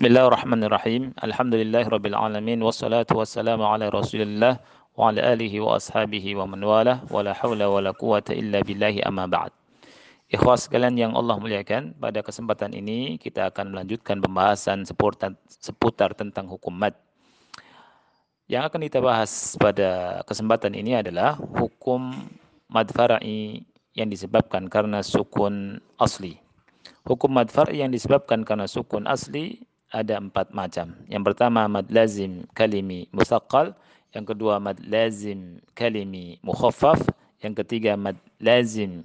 Bismillahirrahmanirrahim. Alhamdulillahirabbil wassalatu wassalamu ala Rasulillah wa ala alihi wa ashabihi wa man wala wa la haula wa la quwata illa billahi amma ba'd. Ikhwas sekalian yang Allah muliakan, pada kesempatan ini kita akan melanjutkan pembahasan seputar, seputar tentang hukum mad. Yang akan kita bahas pada kesempatan ini adalah hukum mad far'i yang disebabkan karena sukun asli. Hukum mad far'i yang disebabkan karena sukun asli ada empat macam. Yang pertama mad lazim kalimi musaqqal, yang kedua mad lazim kalimi mukhaffaf, yang ketiga mad lazim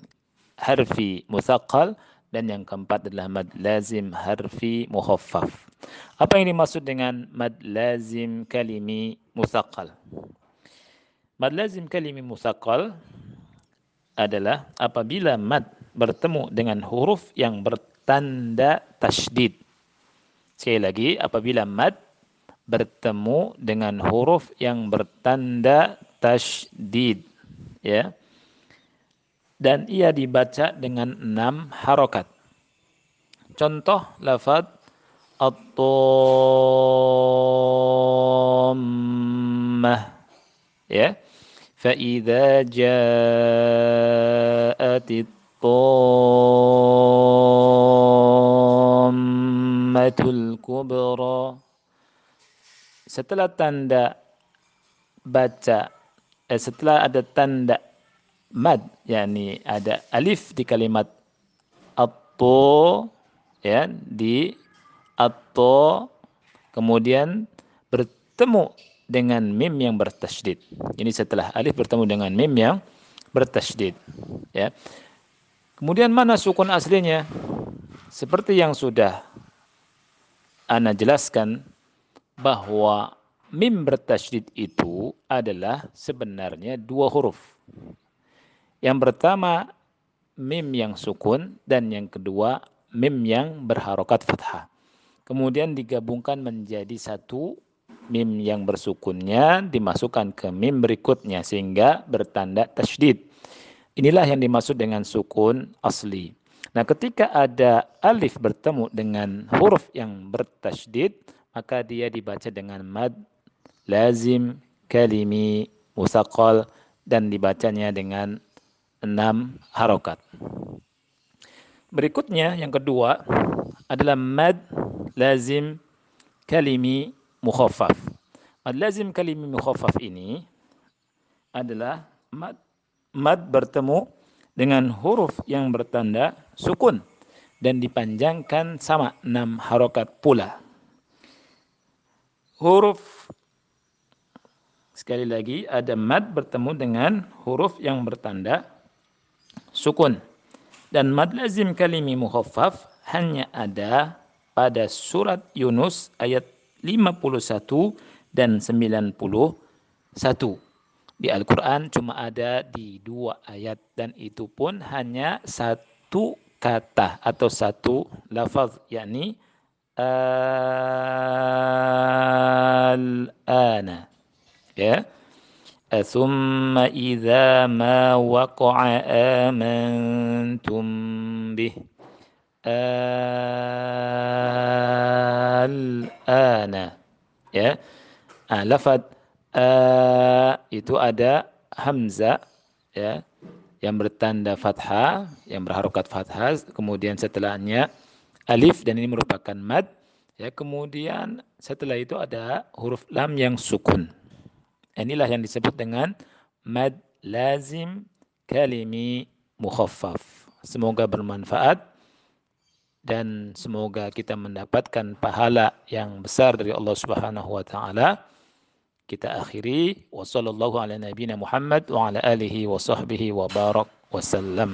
harfi musaqqal dan yang keempat adalah mad lazim harfi mukhaffaf. Apa yang dimaksud dengan mad lazim kalimi musaqqal? Mad lazim kalimi musaqqal adalah apabila mad bertemu dengan huruf yang bertanda tasydid. Sekali lagi, apabila mad bertemu dengan huruf yang bertanda tasydid, ya. Dan ia dibaca dengan enam harokat. Contoh lafad at-tammah, ya. فإذا جاءت Dhammatul kubra. Setelah tanda baca, eh, setelah ada tanda mad, yakni ada alif di kalimat atto, ya, di atto, kemudian bertemu dengan mim yang bertasydid. Ini setelah alif bertemu dengan mim yang bertasydid, ya. Kemudian mana sukun aslinya? Seperti yang sudah Ana jelaskan bahwa mim bertasydid itu adalah sebenarnya dua huruf. Yang pertama mim yang sukun dan yang kedua mim yang berharokat fathah. Kemudian digabungkan menjadi satu mim yang bersukunnya dimasukkan ke mim berikutnya sehingga bertanda tasydid. Inilah yang dimaksud dengan sukun asli. Nah, ketika ada alif bertemu dengan huruf yang bertasydid, maka dia dibaca dengan mad lazim kalimi musaqal dan dibacanya dengan enam harokat. Berikutnya yang kedua adalah mad lazim kalimi mukhaffaf. Mad lazim kalimi mukhaffaf ini adalah mad, mad bertemu dengan huruf yang bertanda sukun dan dipanjangkan sama enam harokat pula. Huruf sekali lagi ada mad bertemu dengan huruf yang bertanda sukun. Dan mad lazim kalimi mukhaffaf hanya ada pada surat Yunus ayat 51 dan 91 di Al-Quran cuma ada di dua ayat dan itu pun hanya satu kata atau satu lafaz yakni al-ana ya thumma idza ma waqa'a amantum bih al-ana ya ah, lafaz uh, itu ada hamzah. ya yang bertanda fathah, yang berharokat fathah, kemudian setelahnya alif dan ini merupakan mad. Ya, kemudian setelah itu ada huruf lam yang sukun. Inilah yang disebut dengan mad lazim kalimi mukhaffaf. Semoga bermanfaat dan semoga kita mendapatkan pahala yang besar dari Allah Subhanahu wa taala kita akhiri wa ala nabiyina Muhammad wa ala alihi wa sahbihi wa barak wasallam